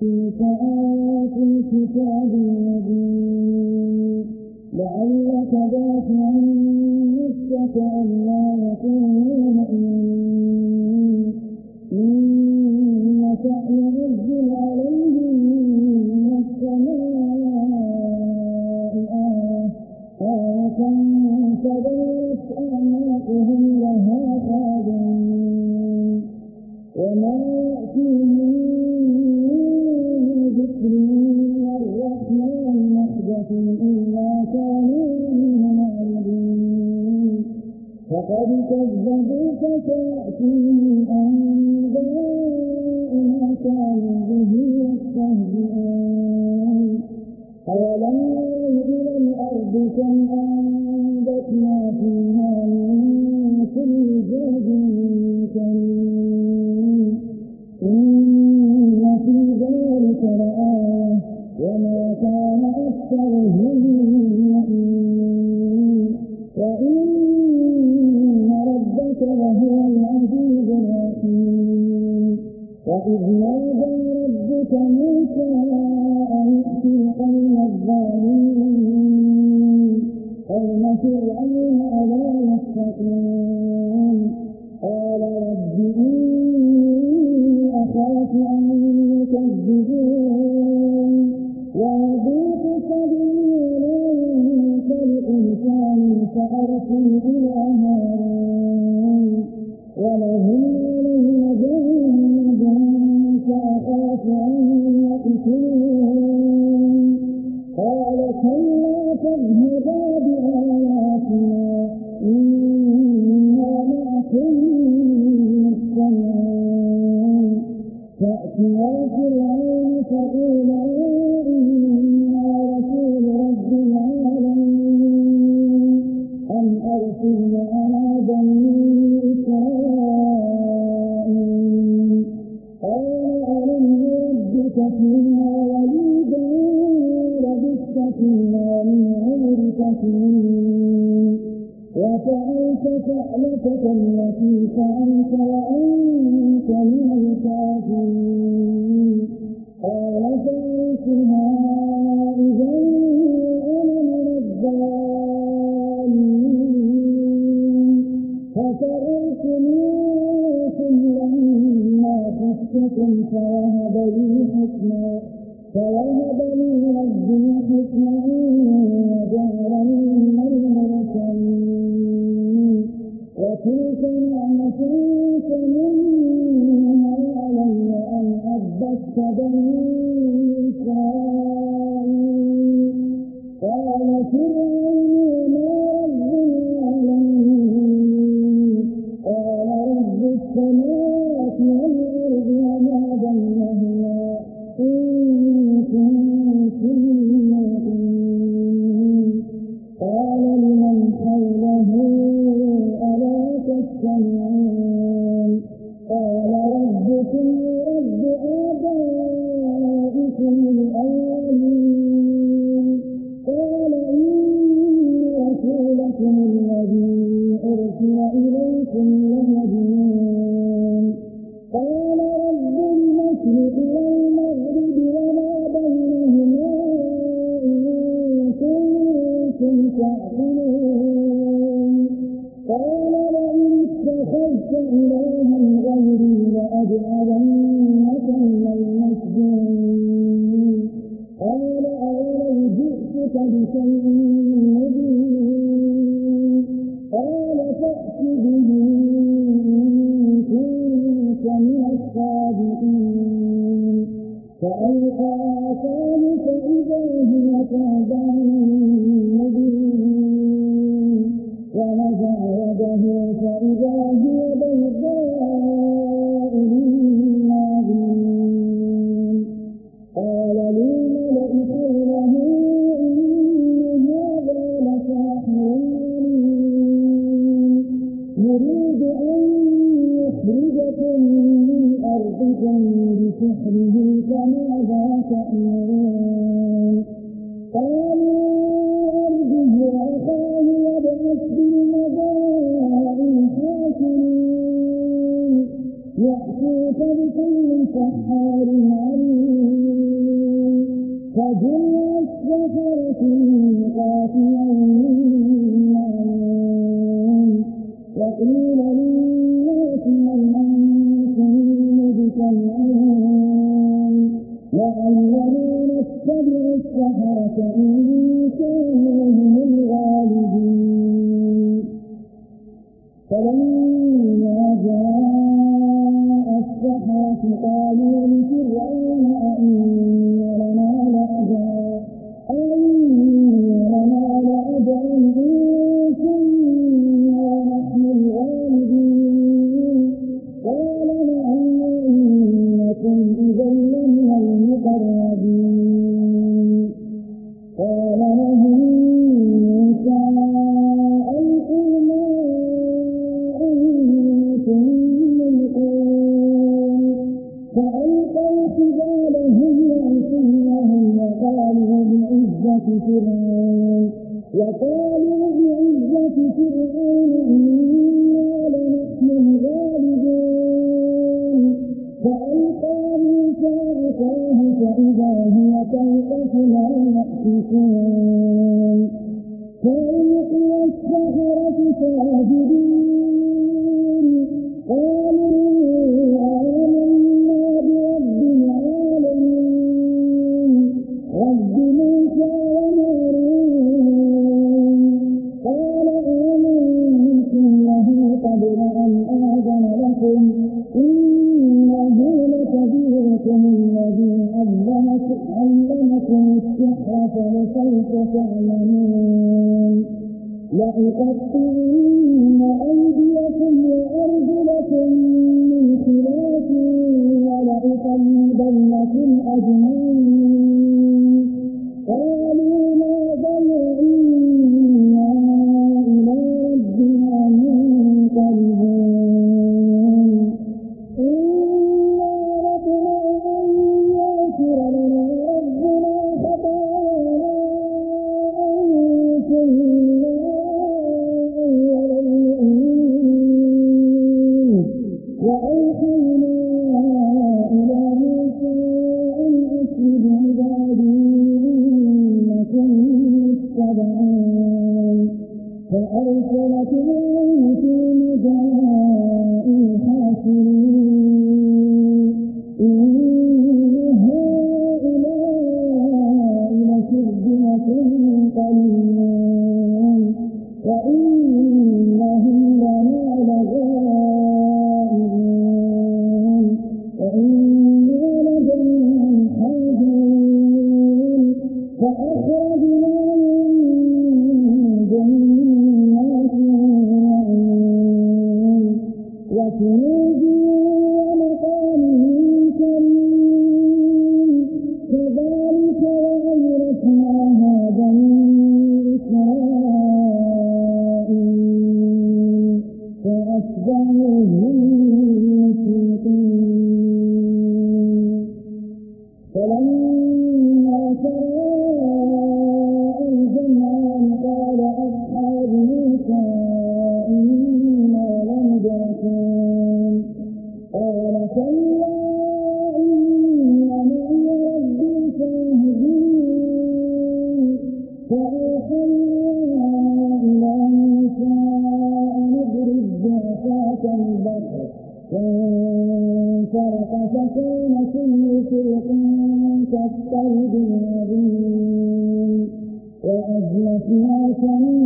تلك آيات الكتاب المبين لعلك باخع نفسك أن لا يكون من منكم لما خفتكم فوهب لي حكما فوهب لي ربي حكما وجعلني من المرسلين وتلك نعمة تمنها علي أن عبدت بني رب آبائكم الأولين فإذا الذين اتبع السحرة إن كانوا هم الغالبين فلما جاء السحرة قالوا بِإِذْنِهِ كان كل شرك كالصيد العظيم. وأزلفنا ثمين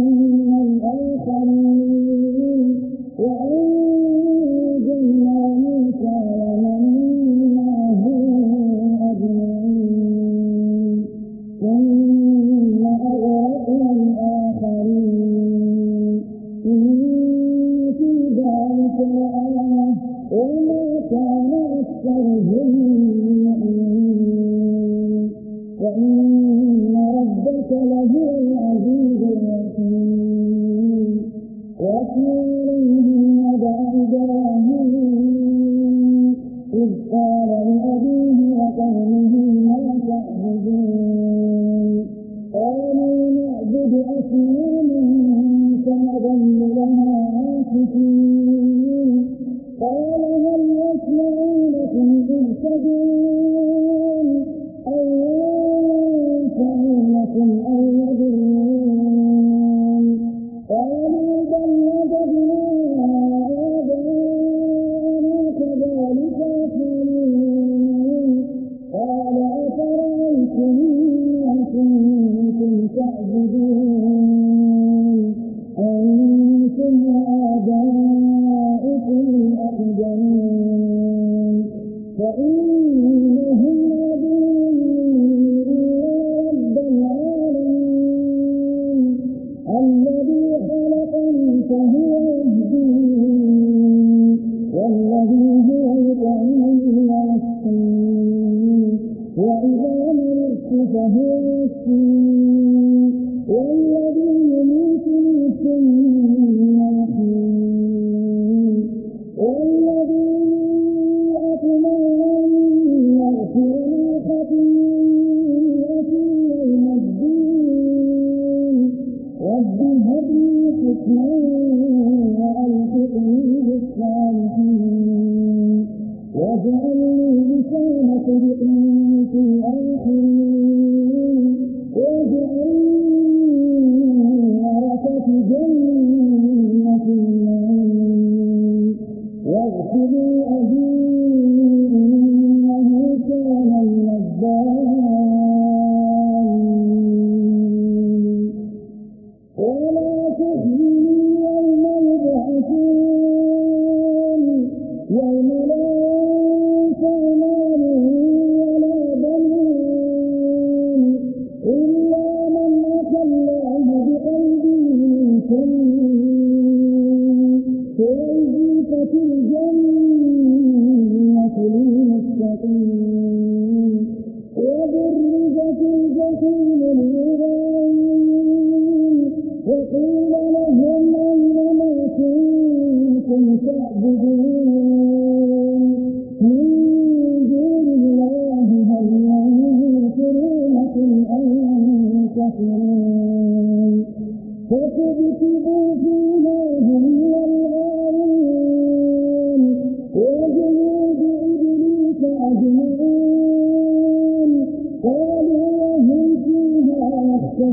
see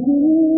You.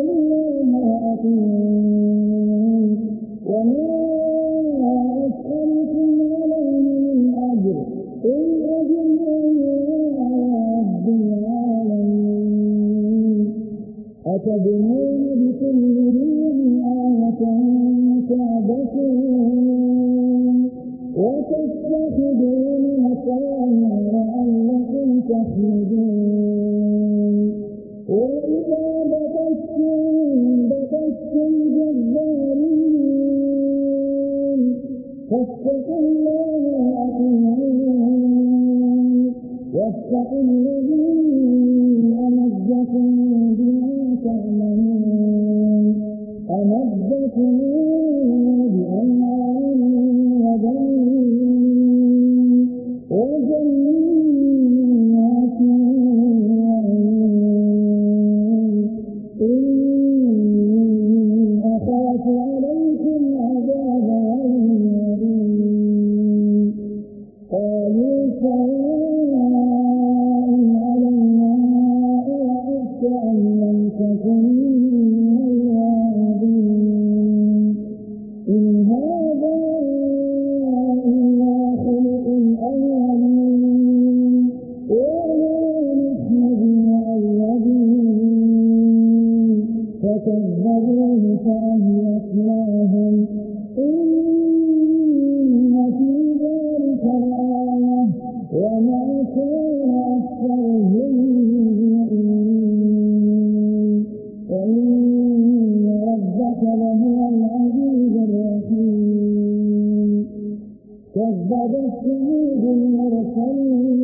إلا امرأة ومن فبشروه المرسلين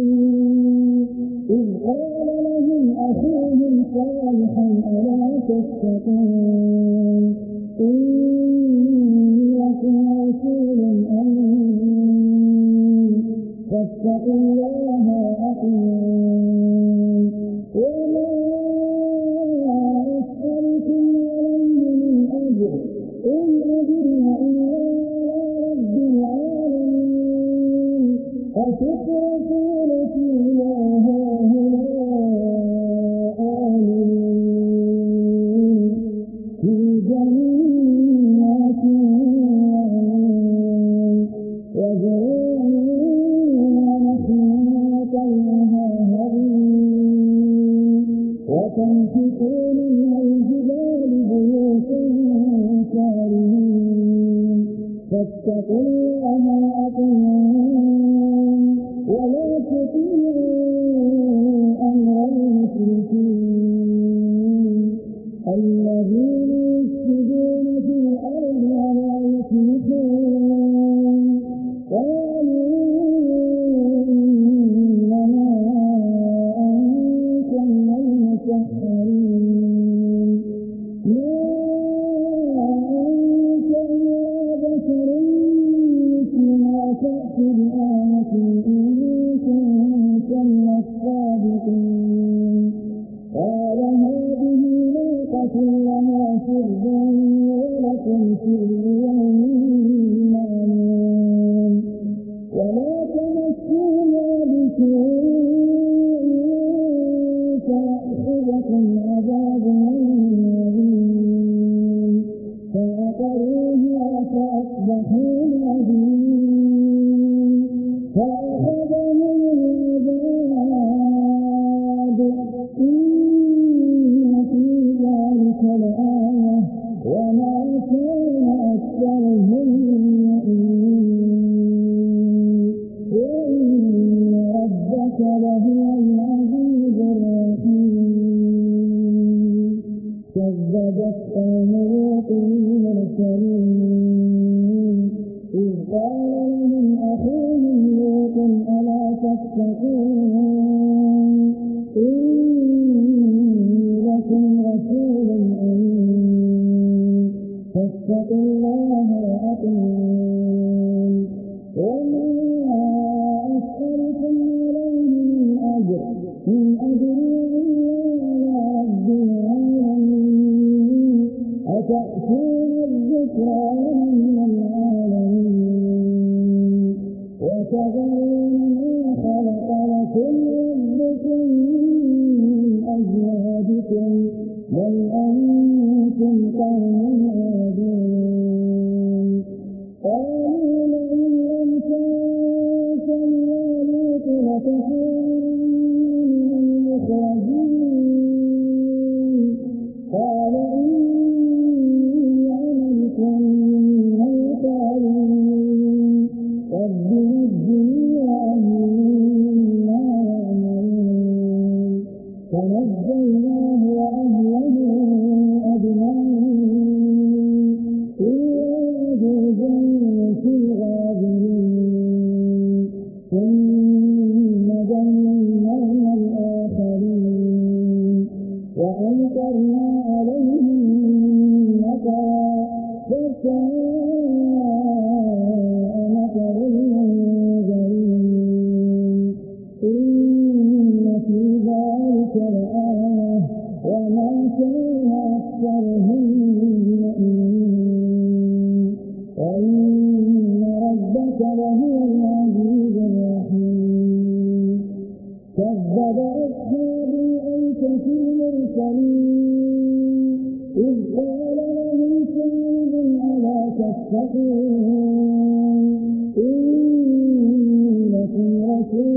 إذ قال لهم أخوهم صالحا ألا تتقون واستنفقوا منها الجبال بيوتا فاتقوا الله ولا تطيعوا أمر المشركين. الذين تتقون إن في رسول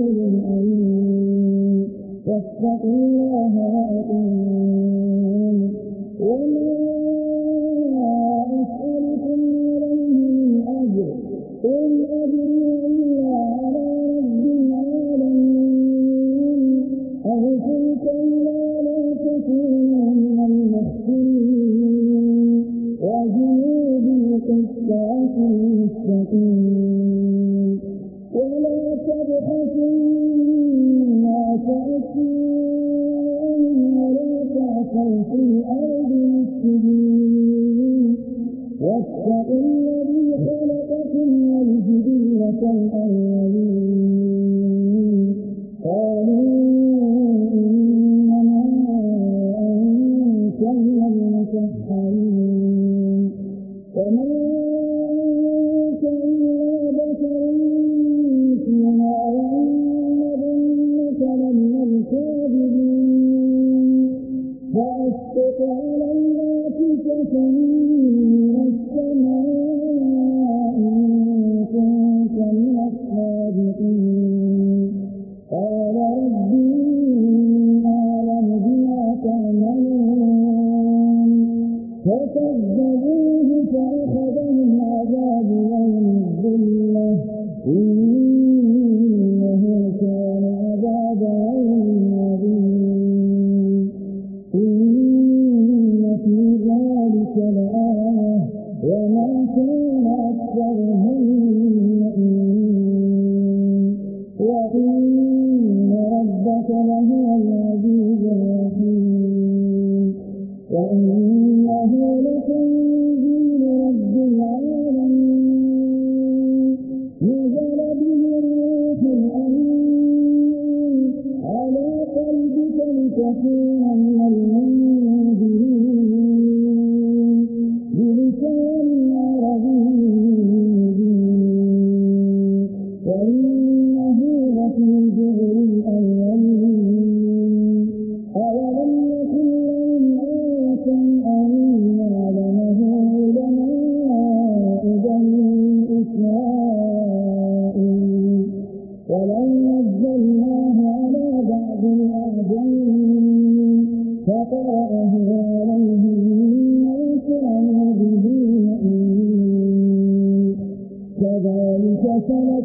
ಸಂಸ್ಕೃತಿಯಲ್ಲಿ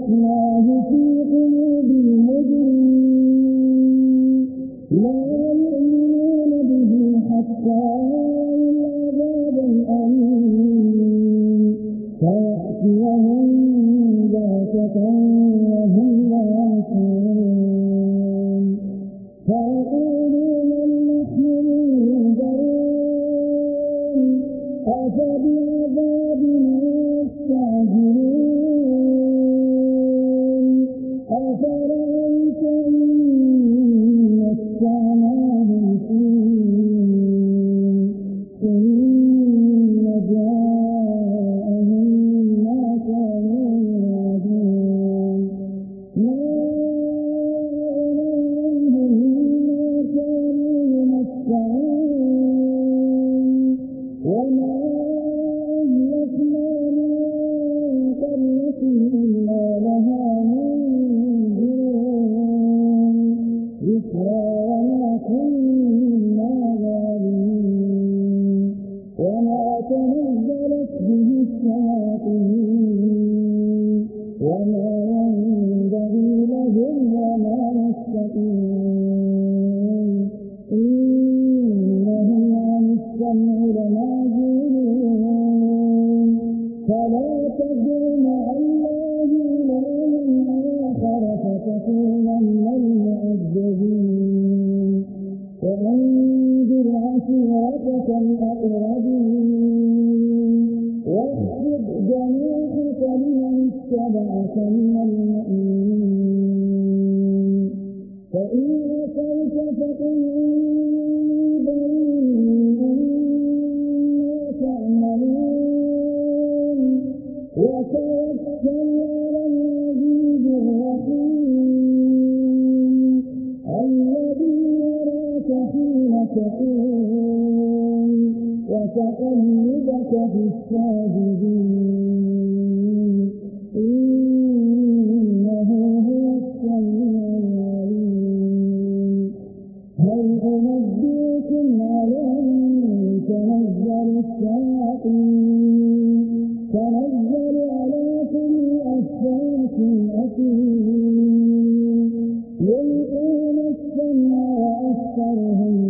من اتبعك من المؤمنين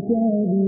وأكثرهم